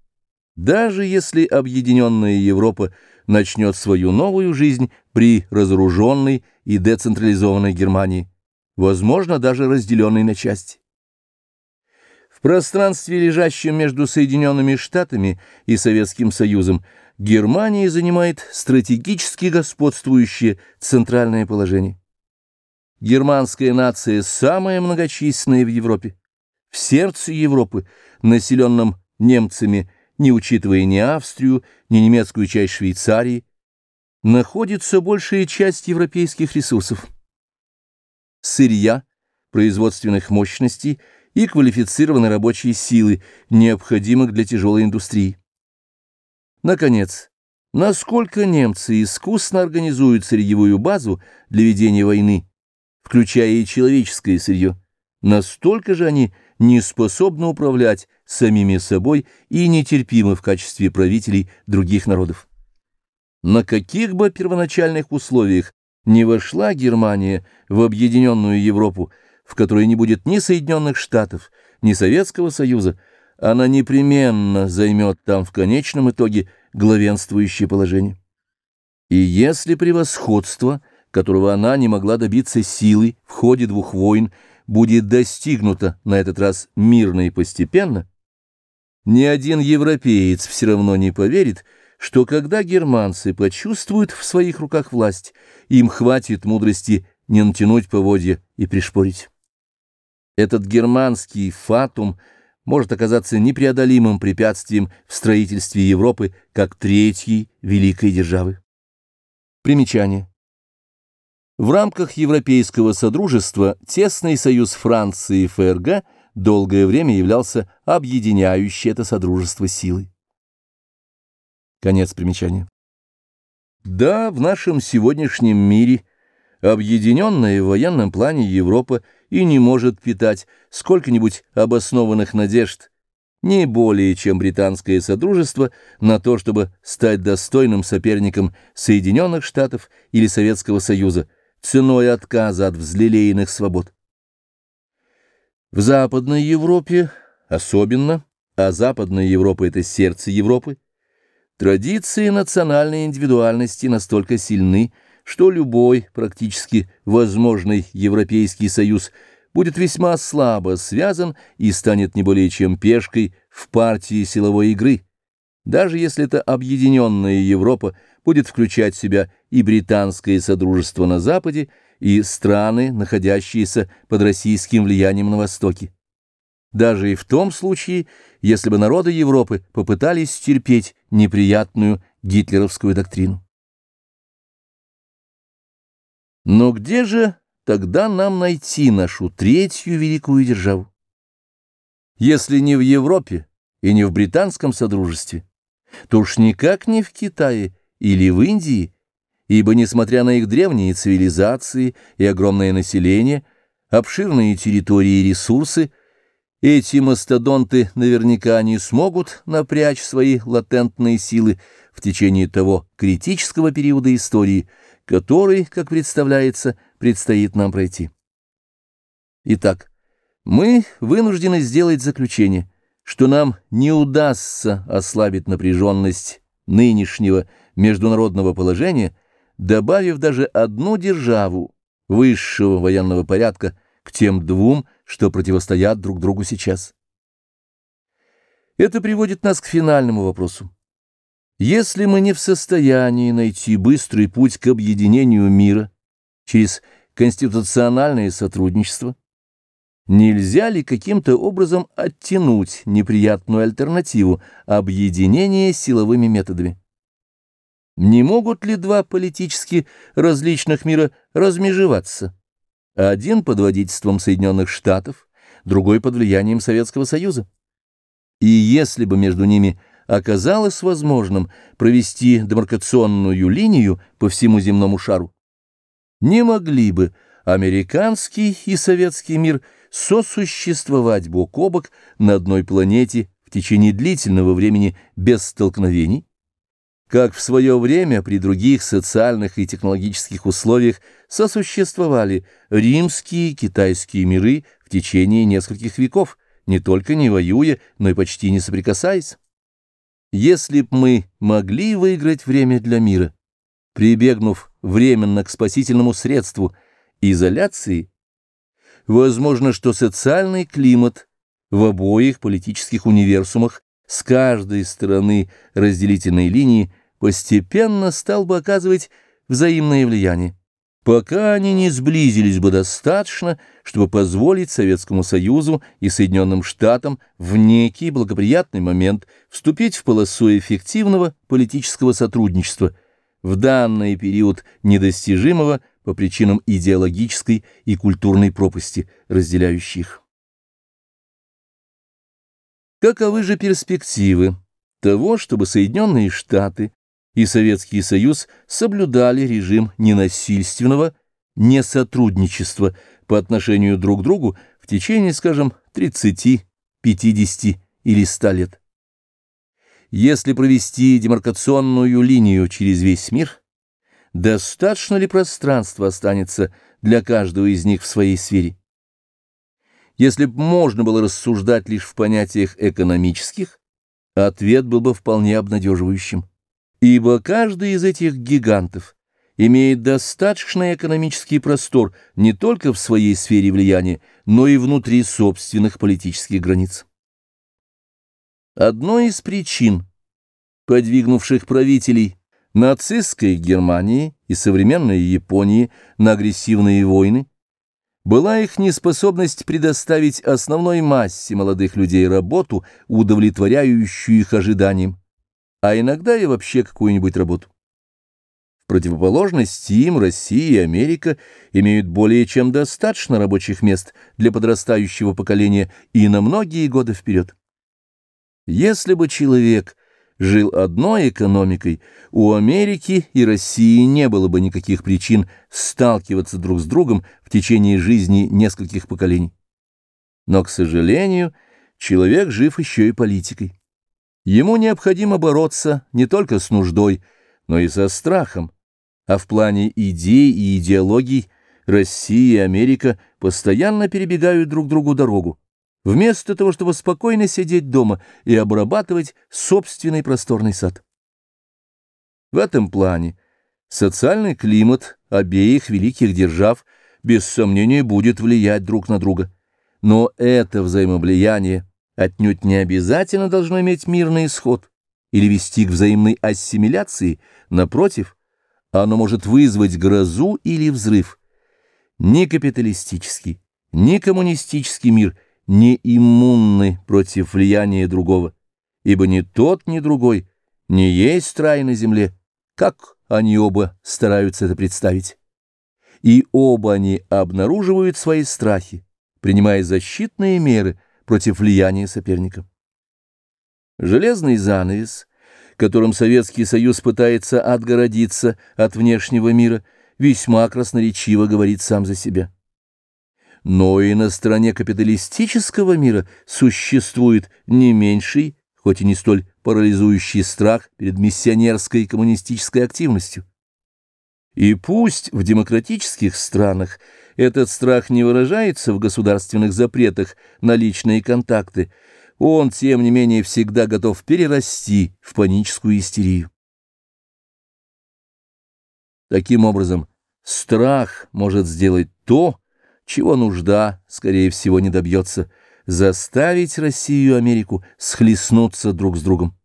Даже если объединенная Европа начнет свою новую жизнь при разоруженной и децентрализованной Германии, возможно, даже разделенной на части. В пространстве, лежащем между Соединенными Штатами и Советским Союзом, Германия занимает стратегически господствующее центральное положение. Германская нация самая многочисленная в Европе. В сердце Европы, населенном немцами, не учитывая ни Австрию, ни немецкую часть Швейцарии, находится большая часть европейских ресурсов. Сырья, производственных мощностей и квалифицированной рабочей силы, необходимых для тяжелой индустрии. Наконец, насколько немцы искусно организуют сырьевую базу для ведения войны, включая и человеческое сырье, настолько же они не способны управлять самими собой и нетерпимы в качестве правителей других народов. На каких бы первоначальных условиях не вошла Германия в объединенную Европу, в которой не будет ни Соединенных Штатов, ни Советского Союза, она непременно займет там в конечном итоге главенствующее положение. И если превосходство, которого она не могла добиться силой в ходе двух войн, будет достигнуто на этот раз мирно и постепенно, ни один европеец все равно не поверит, что когда германцы почувствуют в своих руках власть, им хватит мудрости не натянуть поводья и пришпорить. Этот германский фатум – может оказаться непреодолимым препятствием в строительстве Европы как третьей великой державы. Примечание. В рамках Европейского Содружества тесный союз Франции и ФРГ долгое время являлся объединяющей это Содружество силой. Конец примечания. Да, в нашем сегодняшнем мире объединенная в военном плане Европа и не может питать сколько-нибудь обоснованных надежд, не более чем британское содружество, на то, чтобы стать достойным соперником Соединенных Штатов или Советского Союза, ценой отказа от взлелеянных свобод. В Западной Европе особенно, а Западная Европа — это сердце Европы, традиции национальной индивидуальности настолько сильны, что любой практически возможный Европейский Союз будет весьма слабо связан и станет не более чем пешкой в партии силовой игры, даже если эта объединенная Европа будет включать в себя и британское содружество на Западе, и страны, находящиеся под российским влиянием на Востоке. Даже и в том случае, если бы народы Европы попытались стерпеть неприятную гитлеровскую доктрину. Но где же тогда нам найти нашу третью великую державу? Если не в Европе и не в британском содружестве, то уж никак не в Китае или в Индии, ибо, несмотря на их древние цивилизации и огромное население, обширные территории и ресурсы, эти мастодонты наверняка не смогут напрячь свои латентные силы в течение того критического периода истории, который, как представляется, предстоит нам пройти. Итак, мы вынуждены сделать заключение, что нам не удастся ослабить напряженность нынешнего международного положения, добавив даже одну державу высшего военного порядка к тем двум, что противостоят друг другу сейчас. Это приводит нас к финальному вопросу. Если мы не в состоянии найти быстрый путь к объединению мира через конституциональное сотрудничество, нельзя ли каким-то образом оттянуть неприятную альтернативу объединения силовыми методами? Не могут ли два политически различных мира размежеваться? Один под водительством Соединенных Штатов, другой под влиянием Советского Союза. И если бы между ними оказалось возможным провести демаркационную линию по всему земному шару, не могли бы американский и советский мир сосуществовать бок о бок на одной планете в течение длительного времени без столкновений, как в свое время при других социальных и технологических условиях сосуществовали римские и китайские миры в течение нескольких веков, не только не воюя, но и почти не соприкасаясь. Если б мы могли выиграть время для мира, прибегнув временно к спасительному средству изоляции, возможно, что социальный климат в обоих политических универсумах с каждой стороны разделительной линии постепенно стал бы оказывать взаимное влияние, пока они не сблизились бы достаточно, чтобы позволить Советскому Союзу и Соединенным Штатам в некий благоприятный момент вступить в полосу эффективного политического сотрудничества, в данный период недостижимого по причинам идеологической и культурной пропасти, разделяющих. Каковы же перспективы того, чтобы Соединенные Штаты и Советский Союз соблюдали режим ненасильственного несотрудничества по отношению друг к другу в течение, скажем, 30, 50 или 100 лет? Если провести демаркационную линию через весь мир, достаточно ли пространства останется для каждого из них в своей сфере? Если б можно было рассуждать лишь в понятиях экономических, ответ был бы вполне обнадеживающим. Ибо каждый из этих гигантов имеет достаточный экономический простор не только в своей сфере влияния, но и внутри собственных политических границ. Одной из причин, подвигнувших правителей нацистской Германии и современной Японии на агрессивные войны, была их неспособность предоставить основной массе молодых людей работу, удовлетворяющую их ожиданиям, а иногда и вообще какую-нибудь работу. В противоположность им Россия и Америка имеют более чем достаточно рабочих мест для подрастающего поколения и на многие годы вперед. Если бы человек жил одной экономикой, у Америки и России не было бы никаких причин сталкиваться друг с другом в течение жизни нескольких поколений. Но, к сожалению, человек жив еще и политикой. Ему необходимо бороться не только с нуждой, но и со страхом, а в плане идей и идеологий Россия и Америка постоянно перебегают друг другу дорогу вместо того, чтобы спокойно сидеть дома и обрабатывать собственный просторный сад. В этом плане социальный климат обеих великих держав без сомнения будет влиять друг на друга. Но это взаимовлияние отнюдь не обязательно должно иметь мирный исход или вести к взаимной ассимиляции, напротив, оно может вызвать грозу или взрыв. Ни капиталистический, ни коммунистический мир не иммунны против влияния другого, ибо ни тот, ни другой не есть рай на земле, как они оба стараются это представить. И оба они обнаруживают свои страхи, принимая защитные меры против влияния соперника. Железный занавес, которым Советский Союз пытается отгородиться от внешнего мира, весьма красноречиво говорит сам за себя. Но и на стороне капиталистического мира существует не меньший, хоть и не столь парализующий страх перед миссионерской коммунистической активностью. И пусть в демократических странах этот страх не выражается в государственных запретах на личные контакты, он, тем не менее, всегда готов перерасти в паническую истерию. Таким образом, страх может сделать то, чего нужда, скорее всего, не добьется, заставить Россию и Америку схлестнуться друг с другом.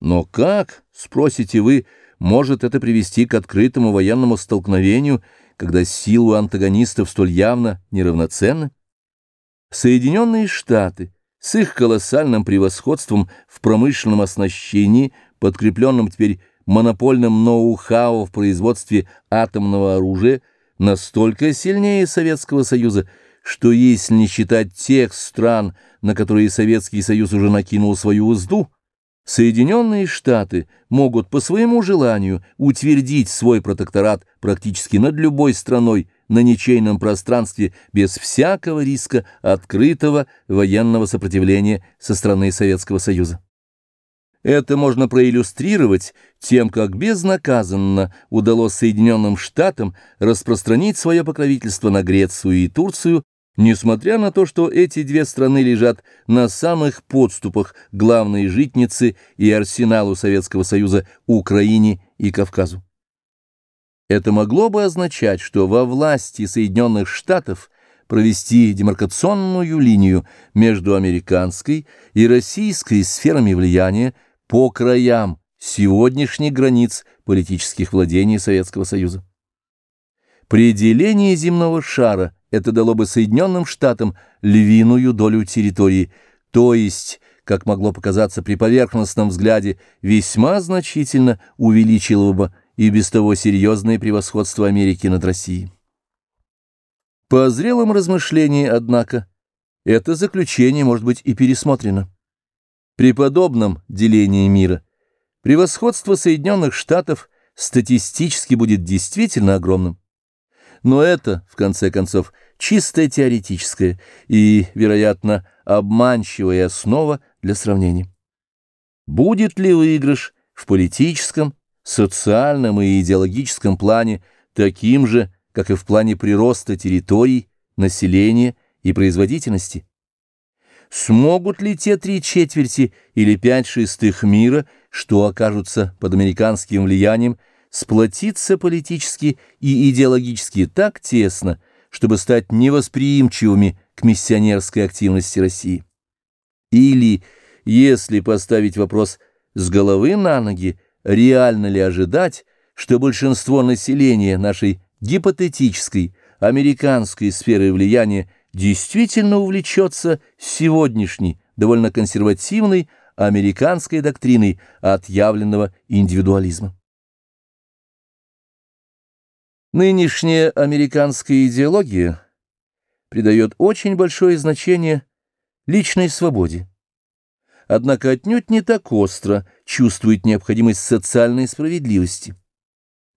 Но как, спросите вы, может это привести к открытому военному столкновению, когда силы антагонистов столь явно неравноценны? Соединенные Штаты с их колоссальным превосходством в промышленном оснащении, подкрепленным теперь монопольным ноу-хау в производстве атомного оружия, настолько сильнее Советского Союза, что если не считать тех стран, на которые Советский Союз уже накинул свою узду, Соединенные Штаты могут по своему желанию утвердить свой протекторат практически над любой страной на ничейном пространстве без всякого риска открытого военного сопротивления со стороны Советского Союза. Это можно проиллюстрировать тем, как безнаказанно удалось Соединенным Штатам распространить свое покровительство на Грецию и Турцию Несмотря на то, что эти две страны лежат на самых подступах главной житницы и арсеналу Советского Союза Украине и Кавказу. Это могло бы означать, что во власти Соединенных Штатов провести демаркационную линию между американской и российской сферами влияния по краям сегодняшних границ политических владений Советского Союза. Пределение земного шара – это дало бы Соединенным Штатам львиную долю территории, то есть, как могло показаться при поверхностном взгляде, весьма значительно увеличило бы и без того серьезное превосходство Америки над Россией. По зрелым размышлениям, однако, это заключение может быть и пересмотрено. При подобном делении мира превосходство Соединенных Штатов статистически будет действительно огромным. Но это, в конце концов, чисто теоретическая и, вероятно, обманчивая основа для сравнения. Будет ли выигрыш в политическом, социальном и идеологическом плане таким же, как и в плане прироста территорий, населения и производительности? Смогут ли те три четверти или пять шестых мира, что окажутся под американским влиянием, сплотиться политически и идеологически так тесно, чтобы стать невосприимчивыми к миссионерской активности России. Или, если поставить вопрос с головы на ноги, реально ли ожидать, что большинство населения нашей гипотетической американской сферы влияния действительно увлечется сегодняшней, довольно консервативной американской доктриной отъявленного индивидуализма. Нынешняя американская идеология придает очень большое значение личной свободе. Однако отнюдь не так остро чувствует необходимость социальной справедливости.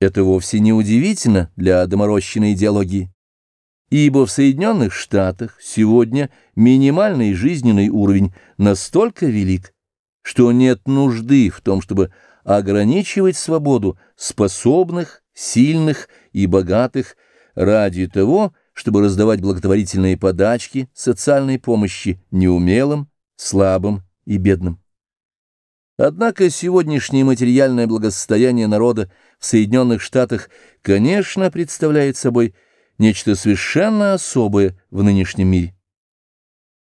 Это вовсе не удивительно для доморощенной идеологии, ибо в Соединенных Штатах сегодня минимальный жизненный уровень настолько велик, что нет нужды в том, чтобы ограничивать свободу способных сильных и богатых ради того, чтобы раздавать благотворительные подачки социальной помощи неумелым, слабым и бедным. Однако сегодняшнее материальное благосостояние народа в Соединенных Штатах, конечно, представляет собой нечто совершенно особое в нынешнем мире.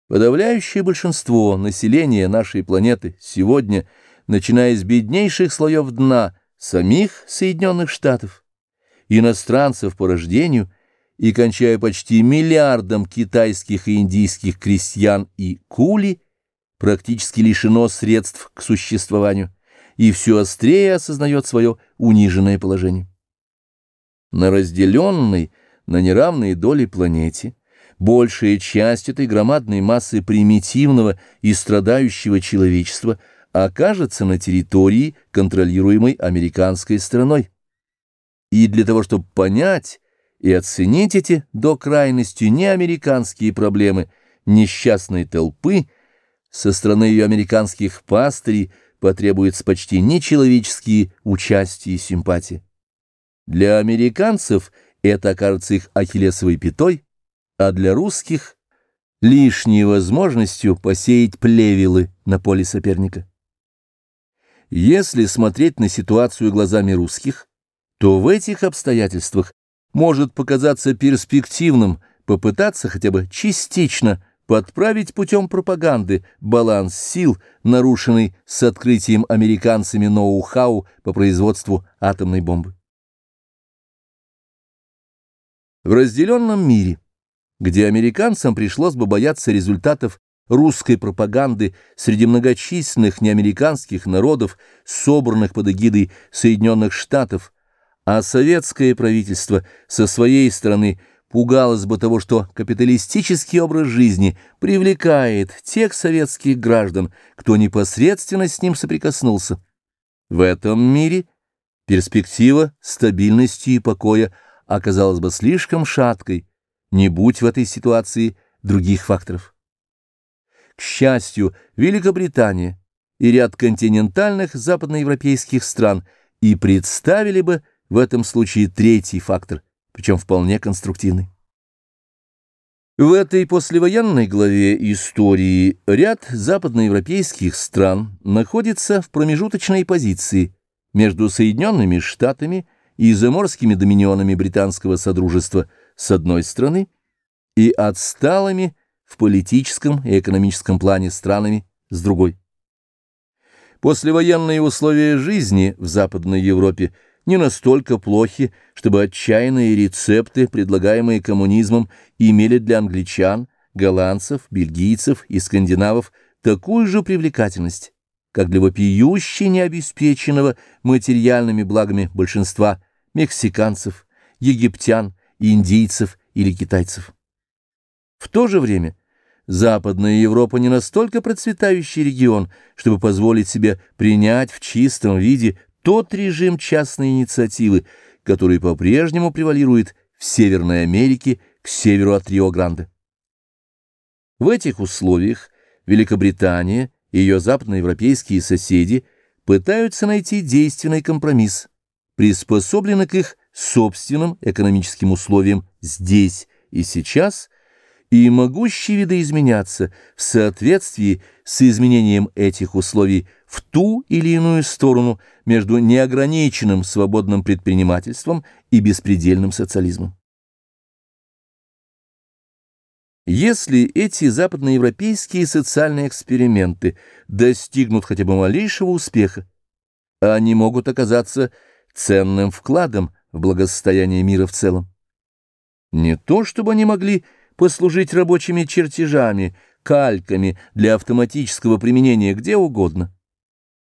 Подавляющее большинство населения нашей планеты сегодня начиная с беднейших слоев дна самих Соединенных Штатов, иностранцев по рождению и кончая почти миллиардом китайских и индийских крестьян и кули, практически лишено средств к существованию и все острее осознает свое униженное положение. На разделенной на неравные доли планете большая часть этой громадной массы примитивного и страдающего человечества окажется на территории, контролируемой американской страной. И для того, чтобы понять и оценить эти до крайности неамериканские проблемы несчастной толпы, со стороны ее американских пастырей потребуется почти нечеловеческие участия и симпатии. Для американцев это окажется их ахиллесовой пятой, а для русских — лишней возможностью посеять плевелы на поле соперника. Если смотреть на ситуацию глазами русских, то в этих обстоятельствах может показаться перспективным попытаться хотя бы частично подправить путем пропаганды баланс сил, нарушенный с открытием американцами ноу-хау по производству атомной бомбы. В разделенном мире, где американцам пришлось бы бояться результатов русской пропаганды среди многочисленных неамериканских народов, собранных под эгидой Соединенных Штатов, а советское правительство со своей стороны пугалось бы того, что капиталистический образ жизни привлекает тех советских граждан, кто непосредственно с ним соприкоснулся. В этом мире перспектива стабильности и покоя – оказалась бы слишком шаткой, не будь в этой ситуации других факторов. К счастью, Великобритания и ряд континентальных западноевропейских стран и представили бы в этом случае третий фактор, причем вполне конструктивный. В этой послевоенной главе истории ряд западноевропейских стран находится в промежуточной позиции между Соединенными Штатами и и заморскими доминионами британского содружества с одной стороны и отсталыми в политическом и экономическом плане странами с другой. Послевоенные условия жизни в Западной Европе не настолько плохи, чтобы отчаянные рецепты, предлагаемые коммунизмом, имели для англичан, голландцев, бельгийцев и скандинавов такую же привлекательность, как для вопиюще необеспеченного материальными благами большинства мексиканцев, египтян, индийцев или китайцев. В то же время Западная Европа не настолько процветающий регион, чтобы позволить себе принять в чистом виде тот режим частной инициативы, который по-прежнему превалирует в Северной Америке к северу от Рио-Гранде. В этих условиях Великобритания и ее западноевропейские соседи пытаются найти действенный компромисс, приспособлены к их собственным экономическим условиям здесь и сейчас и могущие видоизменяться в соответствии с изменением этих условий в ту или иную сторону между неограниченным свободным предпринимательством и беспредельным социализмом. Если эти западноевропейские социальные эксперименты достигнут хотя бы малейшего успеха, они могут оказаться ценным вкладом в благосостояние мира в целом. Не то чтобы они могли послужить рабочими чертежами, кальками для автоматического применения где угодно,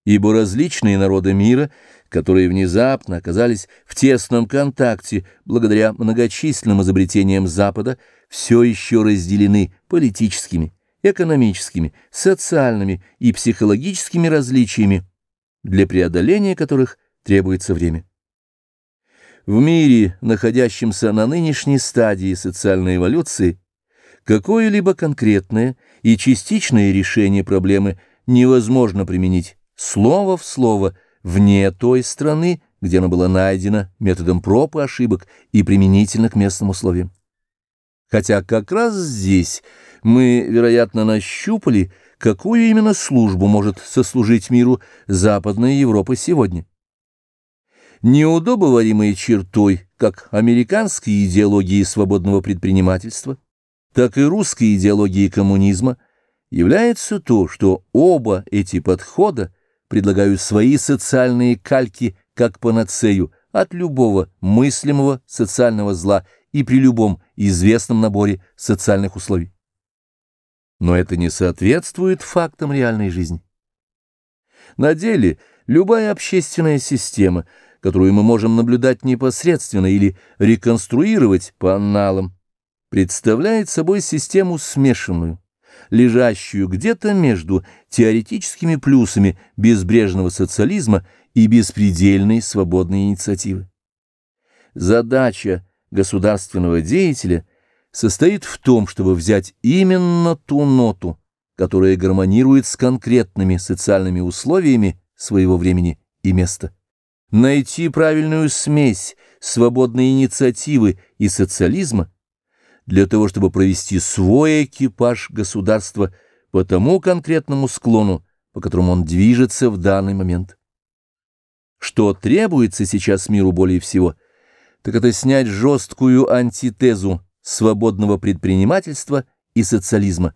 ибо различные народы мира, которые внезапно оказались в тесном контакте благодаря многочисленным изобретениям Запада, все еще разделены политическими, экономическими, социальными и психологическими различиями, для преодоления которых требуется время. В мире, находящемся на нынешней стадии социальной эволюции, какое-либо конкретное и частичное решение проблемы невозможно применить слово в слово вне той страны, где оно было найдено методом проб и ошибок и применительно к местным условиям. Хотя как раз здесь мы, вероятно, нащупали, какую именно службу может сослужить миру Западная Европа сегодня неудобоваримой чертой как американской идеологии свободного предпринимательства, так и русской идеологии коммунизма является то, что оба эти подхода предлагаю свои социальные кальки как панацею от любого мыслимого социального зла и при любом известном наборе социальных условий. Но это не соответствует фактам реальной жизни. На деле любая общественная система, которую мы можем наблюдать непосредственно или реконструировать по анналам, представляет собой систему смешанную, лежащую где-то между теоретическими плюсами безбрежного социализма и беспредельной свободной инициативы. Задача государственного деятеля состоит в том, чтобы взять именно ту ноту, которая гармонирует с конкретными социальными условиями своего времени и места, найти правильную смесь свободной инициативы и социализма, для того, чтобы провести свой экипаж государства по тому конкретному склону, по которому он движется в данный момент. Что требуется сейчас миру более всего, так это снять жесткую антитезу свободного предпринимательства и социализма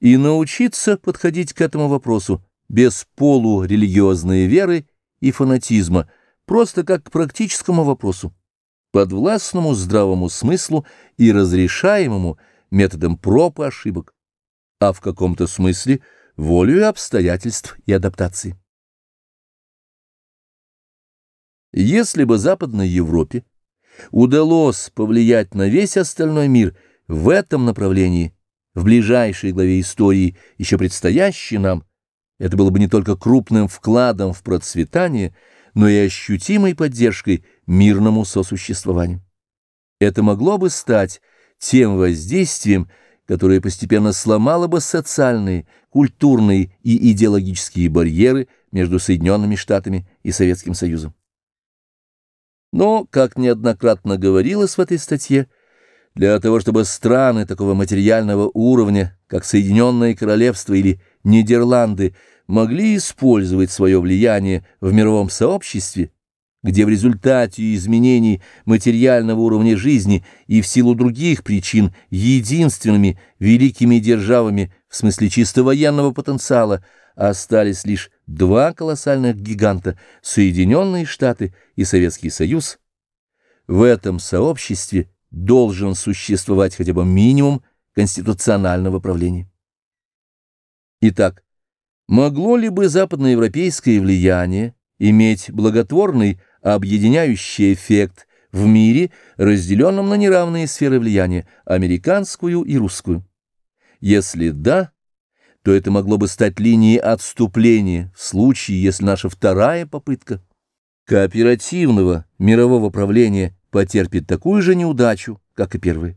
и научиться подходить к этому вопросу без полурелигиозной веры и фанатизма, просто как к практическому вопросу подвластному здравому смыслу и разрешаемому методом проб и ошибок, а в каком-то смысле волею обстоятельств и адаптации. Если бы Западной Европе удалось повлиять на весь остальной мир в этом направлении, в ближайшей главе истории, еще предстоящей нам, это было бы не только крупным вкладом в процветание, но и ощутимой поддержкой мирному сосуществованию. Это могло бы стать тем воздействием, которое постепенно сломало бы социальные, культурные и идеологические барьеры между Соединенными Штатами и Советским Союзом. Но, как неоднократно говорилось в этой статье, для того, чтобы страны такого материального уровня, как Соединенное Королевство или Нидерланды, могли использовать свое влияние в мировом сообществе, где в результате изменений материального уровня жизни и в силу других причин единственными великими державами в смысле чисто военного потенциала остались лишь два колоссальных гиганта – Соединенные Штаты и Советский Союз, в этом сообществе должен существовать хотя бы минимум конституционального правления. Итак, Могло ли бы западноевропейское влияние иметь благотворный объединяющий эффект в мире, разделенном на неравные сферы влияния, американскую и русскую? Если да, то это могло бы стать линией отступления в случае, если наша вторая попытка кооперативного мирового правления потерпит такую же неудачу, как и первая.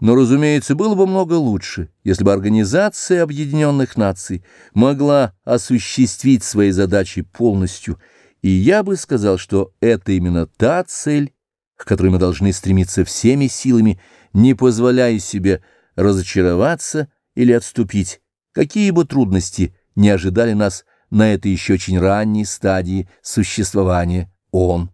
Но, разумеется, было бы много лучше, если бы Организация Объединенных Наций могла осуществить свои задачи полностью, и я бы сказал, что это именно та цель, к которой мы должны стремиться всеми силами, не позволяя себе разочароваться или отступить, какие бы трудности не ожидали нас на этой еще очень ранней стадии существования ООН.